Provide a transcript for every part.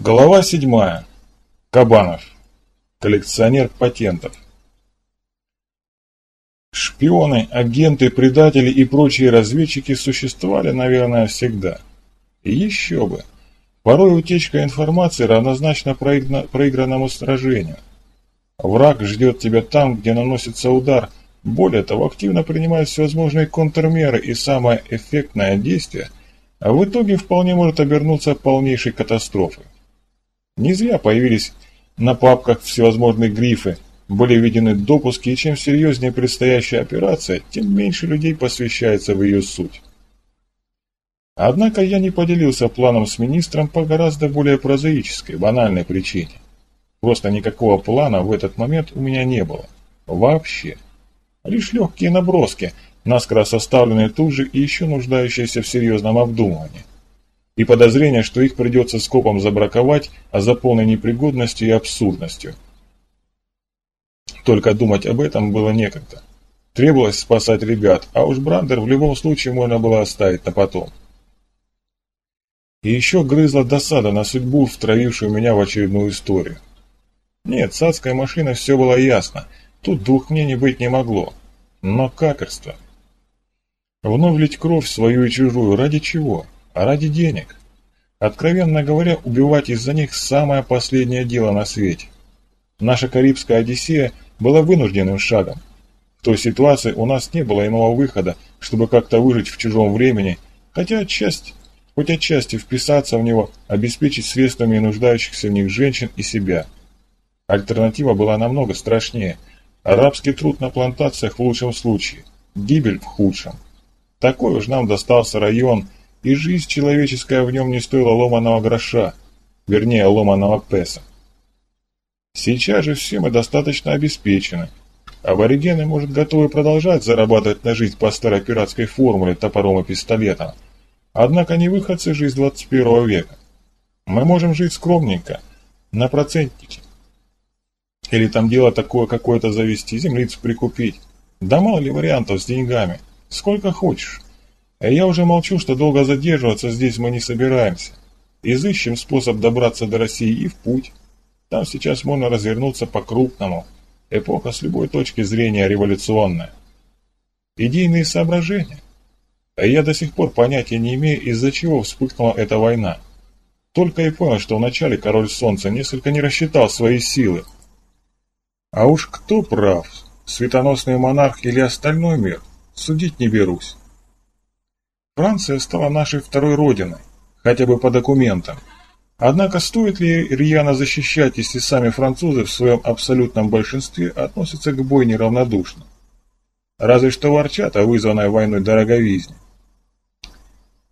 Глава седьмая. Кабанов. Коллекционер патентов. Шпионы, агенты, предатели и прочие разведчики существовали, наверное, всегда. И еще бы. Порой утечка информации равнозначна проигна проигранному сражению. Враг ждет тебя там, где наносится удар. Более того, активно принимает всевозможные контрмеры и самое эффектное действие, а в итоге вполне может обернуться полнейшей катастрофой. Не зря появились на папках всевозможные грифы, были введены допуски, и чем серьезнее предстоящая операция, тем меньше людей посвящается в ее суть. Однако я не поделился планом с министром по гораздо более прозаической, банальной причине. Просто никакого плана в этот момент у меня не было. Вообще. Лишь легкие наброски, наскоро составленные тут же и еще нуждающиеся в серьезном обдумывании и подозрение, что их придется скопом забраковать, а за полной непригодностью и абсурдностью. Только думать об этом было некогда. Требовалось спасать ребят, а уж Брандер в любом случае можно было оставить на потом. И еще грызла досада на судьбу, втравившую меня в очередную историю. Нет, с адской машиной все было ясно, тут двух мнений быть не могло. Но каперство. Вновь лить кровь свою и чужую, ради чего? А ради денег. Откровенно говоря, убивать из-за них самое последнее дело на свете. Наша Карибская Одиссея была вынужденным шагом. В той ситуации у нас не было иного выхода, чтобы как-то выжить в чужом времени, хотя отчасти, хоть отчасти вписаться в него, обеспечить средствами нуждающихся в них женщин и себя. Альтернатива была намного страшнее. Арабский труд на плантациях в лучшем случае, гибель в худшем. Такой уж нам достался район, и жизнь человеческая в нем не стоила ломаного гроша, вернее, ломаного песа. Сейчас же все мы достаточно обеспечены. Аборигены, может, готовы продолжать зарабатывать на жизнь по старой пиратской формуле топором и пистолетом. Однако не выходцы жизнь 21 века. Мы можем жить скромненько, на процентике. Или там дело такое какое-то завести, землицу прикупить. Да мало ли вариантов с деньгами. Сколько хочешь. А я уже молчу, что долго задерживаться здесь мы не собираемся. Изыщем способ добраться до России и в путь. Там сейчас можно развернуться по-крупному. Эпоха с любой точки зрения революционная. Идейные соображения. А я до сих пор понятия не имею, из-за чего вспыхнула эта война. Только и понял, что вначале король солнца несколько не рассчитал свои силы. А уж кто прав, светоносный монарх или остальной мир, судить не берусь. Франция стала нашей второй родиной, хотя бы по документам. Однако стоит ли рьяно защищать, если сами французы в своем абсолютном большинстве относятся к бойне равнодушно? Разве что ворчат о вызванной войной дороговизне.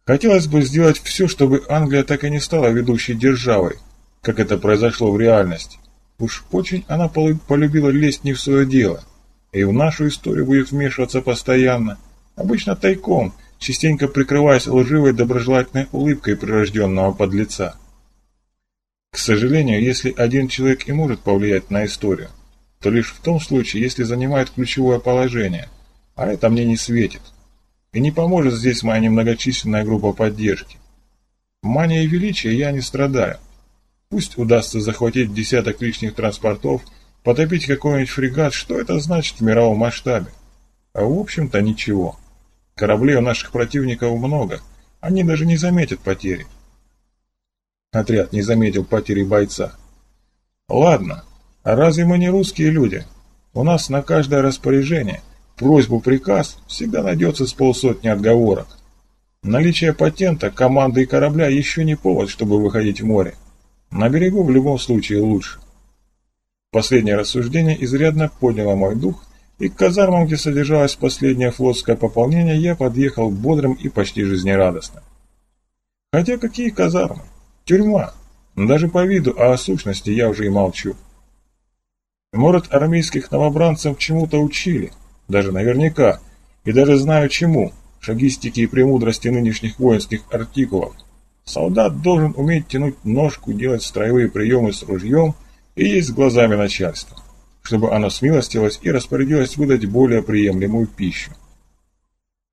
Хотелось бы сделать все, чтобы Англия так и не стала ведущей державой, как это произошло в реальности. Уж очень она полюбила лезть не в свое дело, и в нашу историю будет вмешиваться постоянно, обычно тайком – частенько прикрываясь лживой доброжелательной улыбкой прирожденного подлеца. К сожалению, если один человек и может повлиять на историю, то лишь в том случае, если занимает ключевое положение, а это мне не светит. И не поможет здесь моя немногочисленная группа поддержки. Манией величия я не страдаю. Пусть удастся захватить десяток лишних транспортов, потопить какой-нибудь фрегат, что это значит в мировом масштабе? А в общем-то ничего. Кораблей у наших противников много, они даже не заметят потери. Отряд не заметил потери бойца. Ладно, а разве мы не русские люди? У нас на каждое распоряжение, просьбу, приказ всегда найдется с полсотни отговорок. Наличие патента, команды и корабля еще не повод, чтобы выходить в море. На берегу в любом случае лучше. Последнее рассуждение изрядно подняло мой дух – и к казармам, где содержалось последнее флотское пополнение, я подъехал бодрым и почти жизнерадостным. Хотя какие казармы? Тюрьма. Даже по виду, а о сущности я уже и молчу. Может, армейских новобранцев чему-то учили, даже наверняка, и даже знаю чему, шагистики и премудрости нынешних воинских артикулов. Солдат должен уметь тянуть ножку, делать строевые приемы с ружьем и есть с глазами начальства чтобы оно смилостилось и распорядилось выдать более приемлемую пищу.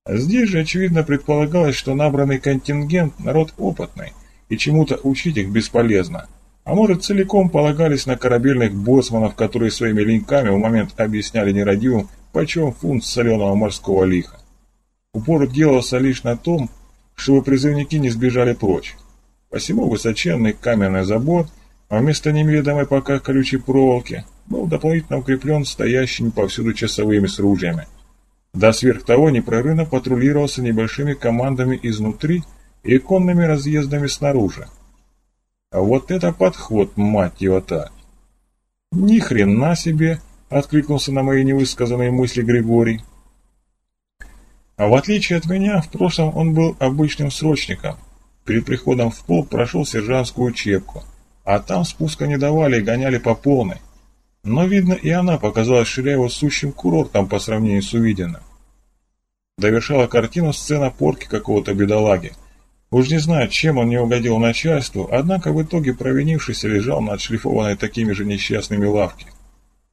Здесь же, очевидно, предполагалось, что набранный контингент – народ опытный, и чему-то учить их бесполезно, А может, целиком полагались на корабельных боцманов, которые своими линками в момент объясняли нерадивым, почем фунт соленого морского лиха. Упор делался лишь на том, чтобы призывники не сбежали прочь. Посему высоченный каменный забор, а вместо неведомой пока колючей проволоки, был дополнительно укреплен стоящими повсюду часовыми с ружьями. Да сверх того непрерывно патрулировался небольшими командами изнутри и конными разъездами снаружи. А вот это подход, мать его так! Ни хрена себе! Откликнулся на мои невысказанные мысли Григорий. А в отличие от меня, в прошлом он был обычным срочником. Перед приходом в полк прошел сержантскую учебку, а там спуска не давали и гоняли по полной. Но, видно, и она показалась Ширяеву сущим курортом по сравнению с увиденным. Довершала картину сцена порки какого-то бедолаги. Уж не знаю, чем он не угодил начальству, однако в итоге провинившийся лежал на отшлифованной такими же несчастными лавке.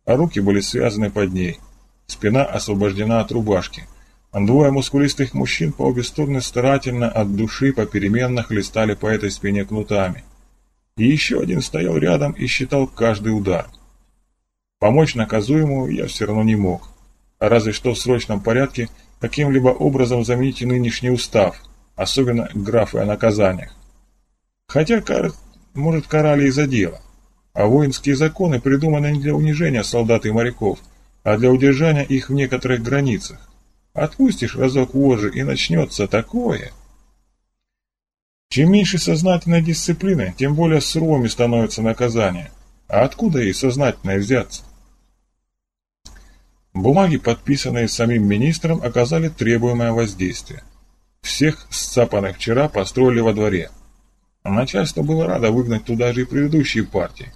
А руки были связаны под ней. Спина освобождена от рубашки. А двое мускулистых мужчин по обе стороны старательно от души попеременно хлестали по этой спине кнутами. И еще один стоял рядом и считал каждый удар. Помочь наказуемому я все равно не мог. Разве что в срочном порядке каким-либо образом заменить нынешний устав, особенно графы о наказаниях. Хотя, может, карали и за дело. А воинские законы придуманы не для унижения солдат и моряков, а для удержания их в некоторых границах. Отпустишь разок вожжи и начнется такое. Чем меньше сознательной дисциплины, тем более суровыми становятся наказания. А откуда ей сознательное взяться? Бумаги, подписанные самим министром, оказали требуемое воздействие. Всех сцапанных вчера построили во дворе. Начальство было радо выгнать туда же и предыдущие партии.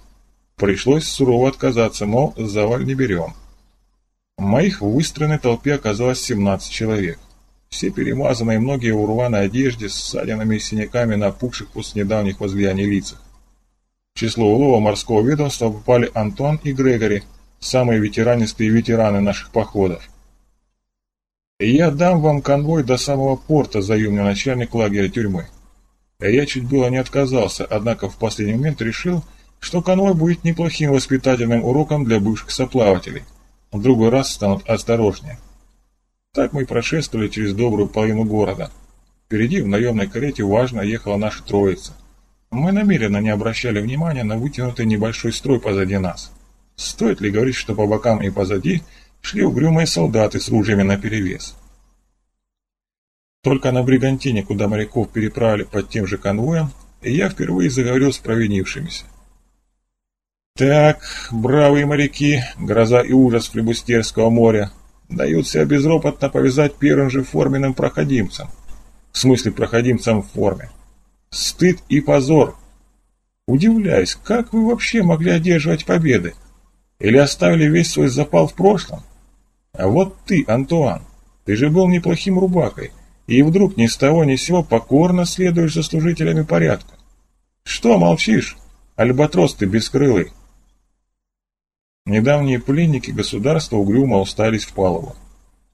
Пришлось сурово отказаться, мол, заваль не берем. Моих в выстроенной толпе оказалось 17 человек. Все перемазанные, многие в урваной одежде, с ссадинами и синяками на опухших после недавних возлияний лицах. В число улова морского ведомства попали Антуан и Грегори, самые ветеранистые ветераны наших походов. «Я дам вам конвой до самого порта», — заявил мне начальник лагеря тюрьмы. Я чуть было не отказался, однако в последний момент решил, что конвой будет неплохим воспитательным уроком для бывших соплавателей. В другой раз станут осторожнее. Так мы прошествовали через добрую половину города. Впереди в наемной карете важно ехала наша троица. Мы намеренно не обращали внимания на вытянутый небольшой строй позади нас. Стоит ли говорить, что по бокам и позади шли угрюмые солдаты с ружьями наперевес? Только на Бригантине, куда моряков переправили под тем же конвоем, я впервые заговорил с провинившимися. Так, бравые моряки, гроза и ужас флебустерского моря, дают себя безропотно повязать первым же форменным проходимцам. В смысле проходимцам в форме. Стыд и позор. Удивляюсь, как вы вообще могли одерживать победы? Или оставили весь свой запал в прошлом? А вот ты, Антуан, ты же был неплохим рубакой, и вдруг ни с того ни с сего покорно следуешь за служителями порядка. Что молчишь, альбатрос ты бескрылый? Недавние пленники государства угрюмо устались в палубу.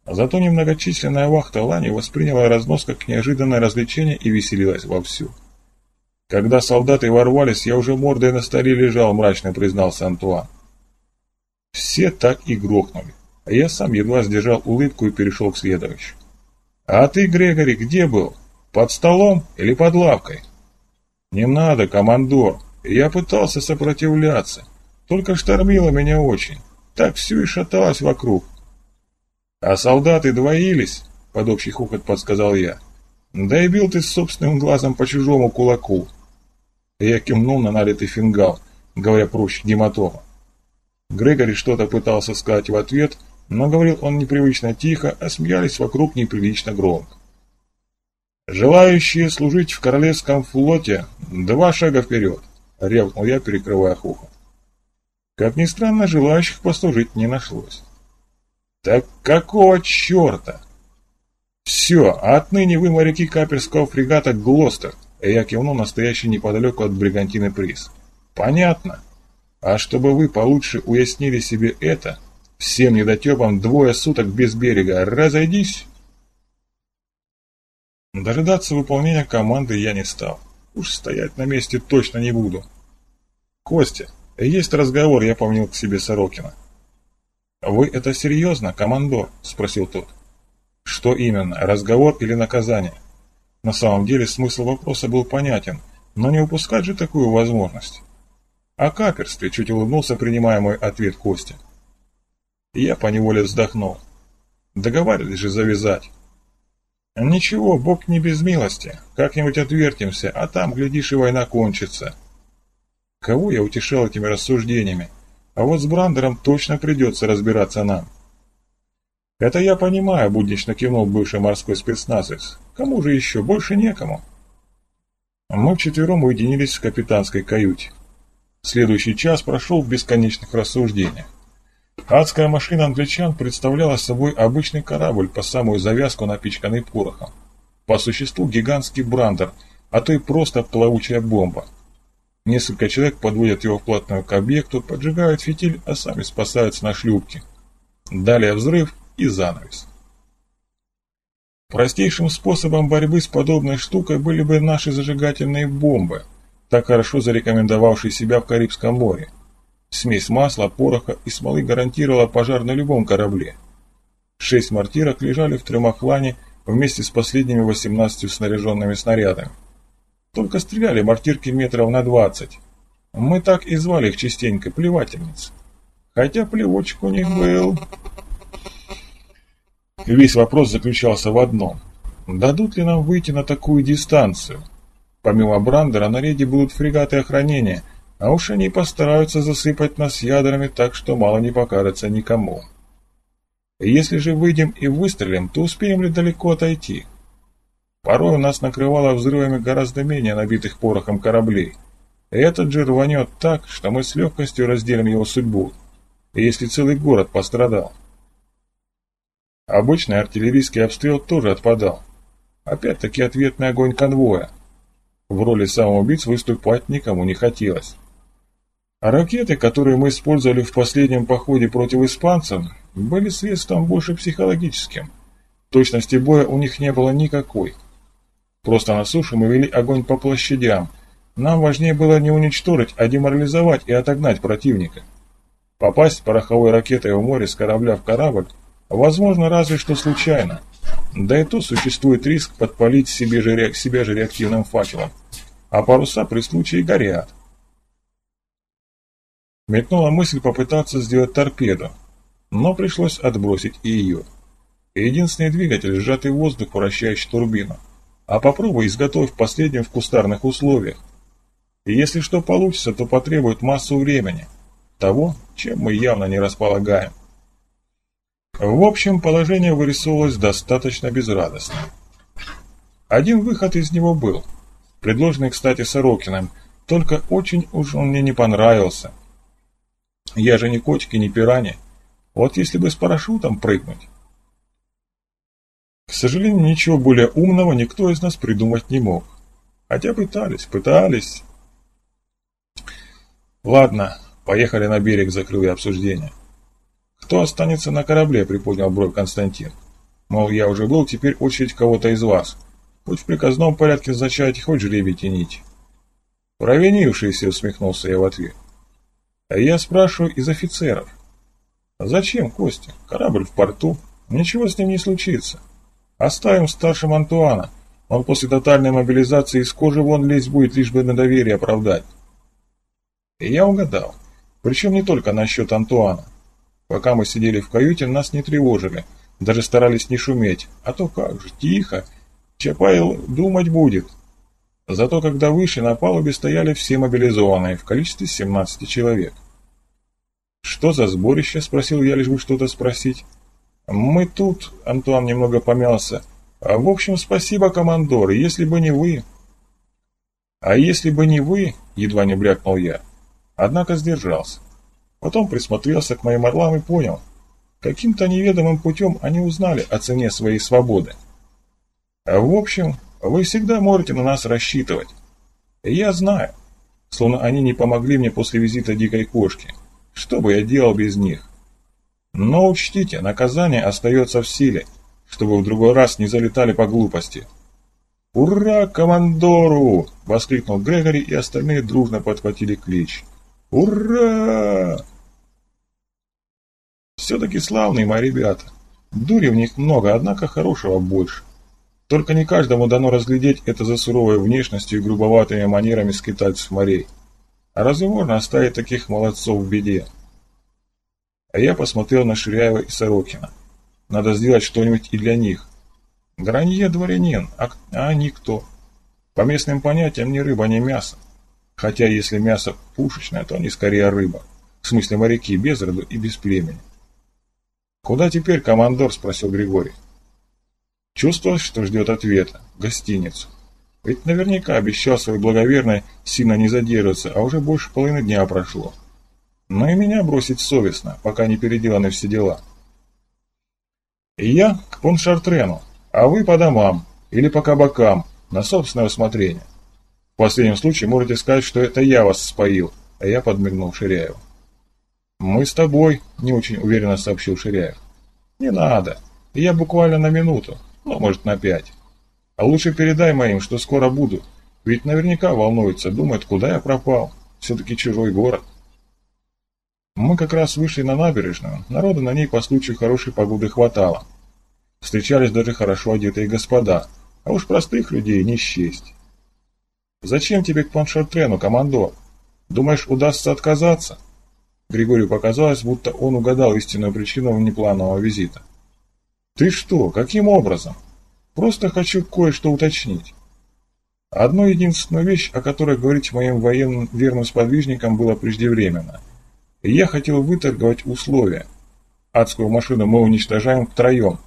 Зато немногочисленная вахта Лани восприняла разнос как неожиданное развлечение и веселилась вовсю. Когда солдаты ворвались, я уже мордой на столе лежал, мрачно признался Антуан. Все так и грохнули, а я сам едва сдержал улыбку и перешел к следующему. «А ты, Грегори, где был? Под столом или под лавкой?» «Не надо, командор. Я пытался сопротивляться. Только штормило меня очень. Так все и шаталось вокруг». «А солдаты двоились?» — под общий хохот подсказал я. «Да и бил ты собственным глазом по чужому кулаку». Я кивнул на налитый фингал, говоря проще гематома. Грегори что-то пытался сказать в ответ, но говорил он непривычно тихо, а смеялись вокруг неприлично громко. «Желающие служить в королевском флоте, два шага вперед!» — рявкнул я, перекрывая хухо. Как ни странно, желающих послужить не нашлось. «Так какого черта?» «Все, отныне вы моряки каперского фрегата «Глостер», — я кивнул настоящий неподалеку от бригантины приз. «Понятно?» А чтобы вы получше уяснили себе это, всем недотепам двое суток без берега, разойдись!» Дожидаться выполнения команды я не стал. Уж стоять на месте точно не буду. Костя, есть разговор, я помнил к себе Сорокина. «Вы это серьезно, командор?» – спросил тот. «Что именно, разговор или наказание?» На самом деле смысл вопроса был понятен, но не упускать же такую возможность. «О каперстве», – чуть улыбнулся, принимая мой ответ Костя. Я поневоле вздохнул. Договаривались же завязать. Ничего, Бог не без милости. Как-нибудь отвертимся, а там, глядишь, и война кончится. Кого я утешал этими рассуждениями? А вот с Брандером точно придется разбираться нам. Это я понимаю, буднично кивнул бывший морской спецназовец. Кому же еще? Больше некому. Мы вчетвером уединились в капитанской каюте. Следующий час прошел в бесконечных рассуждениях. Адская машина англичан представляла собой обычный корабль по самую завязку напичканный порохом. По существу гигантский брандер, а то и просто плавучая бомба. Несколько человек подводят его вплотную к объекту, поджигают фитиль, а сами спасаются на шлюпке. Далее взрыв и занавес. Простейшим способом борьбы с подобной штукой были бы наши зажигательные бомбы, так хорошо зарекомендовавшие себя в Карибском море. Смесь масла, пороха и смолы гарантировала пожар на любом корабле. Шесть мортирок лежали в трюмохлане вместе с последними 18 снаряженными снарядами. Только стреляли мортирки метров на 20. Мы так и звали их частенько плевательницы. Хотя плевочек у них был... Весь вопрос заключался в одном. Дадут ли нам выйти на такую дистанцию? Помимо Брандера на рейде будут фрегаты охранения, а уж они постараются засыпать нас ядрами так, что мало не покажется никому. Если же выйдем и выстрелим, то успеем ли далеко отойти? Порой нас накрывало взрывами гораздо менее набитых порохом кораблей. Этот же рванет так, что мы с легкостью разделим его судьбу, если целый город пострадал. Обычный артиллерийский обстрел тоже отпадал. Опять-таки ответный огонь конвоя. В роли самоубийц выступать никому не хотелось. А ракеты, которые мы использовали в последнем походе против испанцев, были средством больше психологическим. Точности боя у них не было никакой. Просто на суше мы вели огонь по площадям. Нам важнее было не уничтожить, а деморализовать и отогнать противника. Попасть пороховой ракетой в море с корабля в корабль возможно разве что случайно. Да и то существует риск подпалить себе же, себя же реактивным факелом. А паруса при случае горят. Метнула мысль попытаться сделать торпеду, но пришлось отбросить и ее. Единственный двигатель – сжатый воздух, вращающий турбину. А попробуй изготовь последним в кустарных условиях. И если что получится, то потребует массу времени. Того, чем мы явно не располагаем. В общем, положение вырисовывалось достаточно безрадостно. Один выход из него был, предложенный, кстати, Сорокиным, только очень уж он мне не понравился – я же не котик и не пиранья. Вот если бы с парашютом прыгнуть. К сожалению, ничего более умного никто из нас придумать не мог. Хотя пытались, пытались. Ладно, поехали на берег, закрыл обсуждение. Кто останется на корабле, приподнял бровь Константин. Мол, я уже был, теперь очередь кого-то из вас. Хоть в приказном порядке назначать, хоть жребий тянить. Провинившийся, усмехнулся я в ответ. А я спрашиваю из офицеров. Зачем, Костя? Корабль в порту. Ничего с ним не случится. Оставим старшим Антуана. Он после тотальной мобилизации из кожи вон лезть будет, лишь бы на доверие оправдать. И я угадал. Причем не только насчет Антуана. Пока мы сидели в каюте, нас не тревожили. Даже старались не шуметь. А то как же, тихо. Чапайл думать будет. Зато когда выше на палубе стояли все мобилизованные в количестве 17 человек. «Что за сборище?» – спросил я, лишь бы что-то спросить. «Мы тут», – Антуан немного помялся. «А в общем, спасибо, командор, если бы не вы...» «А если бы не вы...» – едва не брякнул я. Однако сдержался. Потом присмотрелся к моим орлам и понял. Каким-то неведомым путем они узнали о цене своей свободы. А в общем, вы всегда можете на нас рассчитывать. Я знаю, словно они не помогли мне после визита дикой кошки. Что бы я делал без них? Но учтите, наказание остается в силе, чтобы в другой раз не залетали по глупости. «Ура, командору!» — воскликнул Грегори, и остальные дружно подхватили клич. Ура! Все-таки славные мои ребята. Дури в них много, однако хорошего больше. Только не каждому дано разглядеть это за суровой внешностью и грубоватыми манерами скитальцев морей. А разве можно оставить таких молодцов в беде? А я посмотрел на Ширяева и Сорокина. Надо сделать что-нибудь и для них. Гранье дворянин, а, а они? По местным понятиям ни рыба, ни мясо. Хотя если мясо пушечное, то они скорее рыба. В смысле моряки без роду и без племени. «Куда теперь, командор?» – спросил Григорий. Чувствовалось, что ждет ответа. Гостиницу. Ведь наверняка обещал своей благоверной сильно не задерживаться, а уже больше половины дня прошло. Но и меня бросить совестно, пока не переделаны все дела. И я к Поншартрену, а вы по домам или по кабакам, на собственное усмотрение. В последнем случае можете сказать, что это я вас споил, а я подмигнул Ширяеву. «Мы с тобой», — не очень уверенно сообщил Ширяев. «Не надо. Я буквально на минуту ну, может, на пять. А лучше передай моим, что скоро буду, ведь наверняка волнуются, думают, куда я пропал. Все-таки чужой город. Мы как раз вышли на набережную, народа на ней по случаю хорошей погоды хватало. Встречались даже хорошо одетые господа, а уж простых людей не счесть. «Зачем тебе к Паншартрену, командор? Думаешь, удастся отказаться?» Григорию показалось, будто он угадал истинную причину внепланового визита. Ты что, каким образом? Просто хочу кое-что уточнить. Одну единственную вещь, о которой говорить моим военным верным сподвижникам было преждевременно. Я хотел выторговать условия. Адскую машину мы уничтожаем втроем.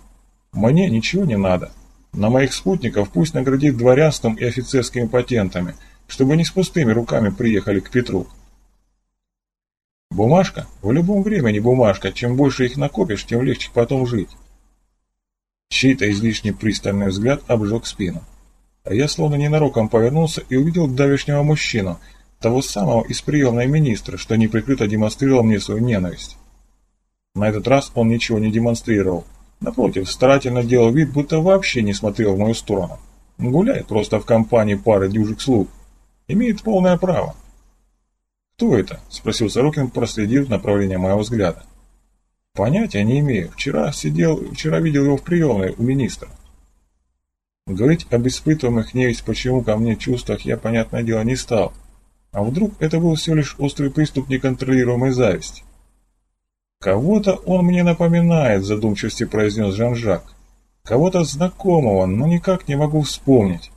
Мне ничего не надо. На моих спутников пусть наградит дворянством и офицерскими патентами, чтобы они с пустыми руками приехали к Петру. Бумажка? В любом времени бумажка. Чем больше их накопишь, тем легче потом жить. Чей-то излишне пристальный взгляд обжег спину. А я словно ненароком повернулся и увидел давешнего мужчину, того самого из приемной министра, что неприкрыто демонстрировал мне свою ненависть. На этот раз он ничего не демонстрировал. Напротив, старательно делал вид, будто вообще не смотрел в мою сторону. Гуляет просто в компании пары дюжих слуг. Имеет полное право. «Кто это?» – спросил Сорокин, проследив направление моего взгляда. Понятия не имею. Вчера сидел, вчера видел его в приемной у министра. Говорить об испытываемых не есть почему ко мне чувствах я, понятное дело, не стал. А вдруг это был всего лишь острый приступ неконтролируемой зависти? «Кого-то он мне напоминает», — задумчивости произнес Жан-Жак. «Кого-то знакомого, но никак не могу вспомнить.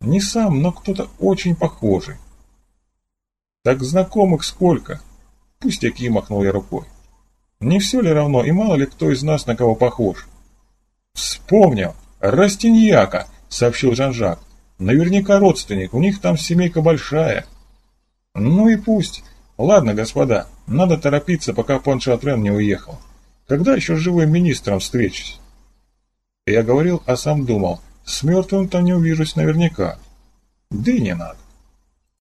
Не сам, но кто-то очень похожий». «Так знакомых сколько?» «Пустяки», — махнул я рукой. Не все ли равно, и мало ли кто из нас на кого похож? Вспомнил. Растиньяка, сообщил Жан-Жак. Наверняка родственник, у них там семейка большая. Ну и пусть. Ладно, господа, надо торопиться, пока пан Шатрен не уехал. Когда еще с живым министром встречусь? Я говорил, а сам думал, с мертвым-то не увижусь наверняка. Да и не надо.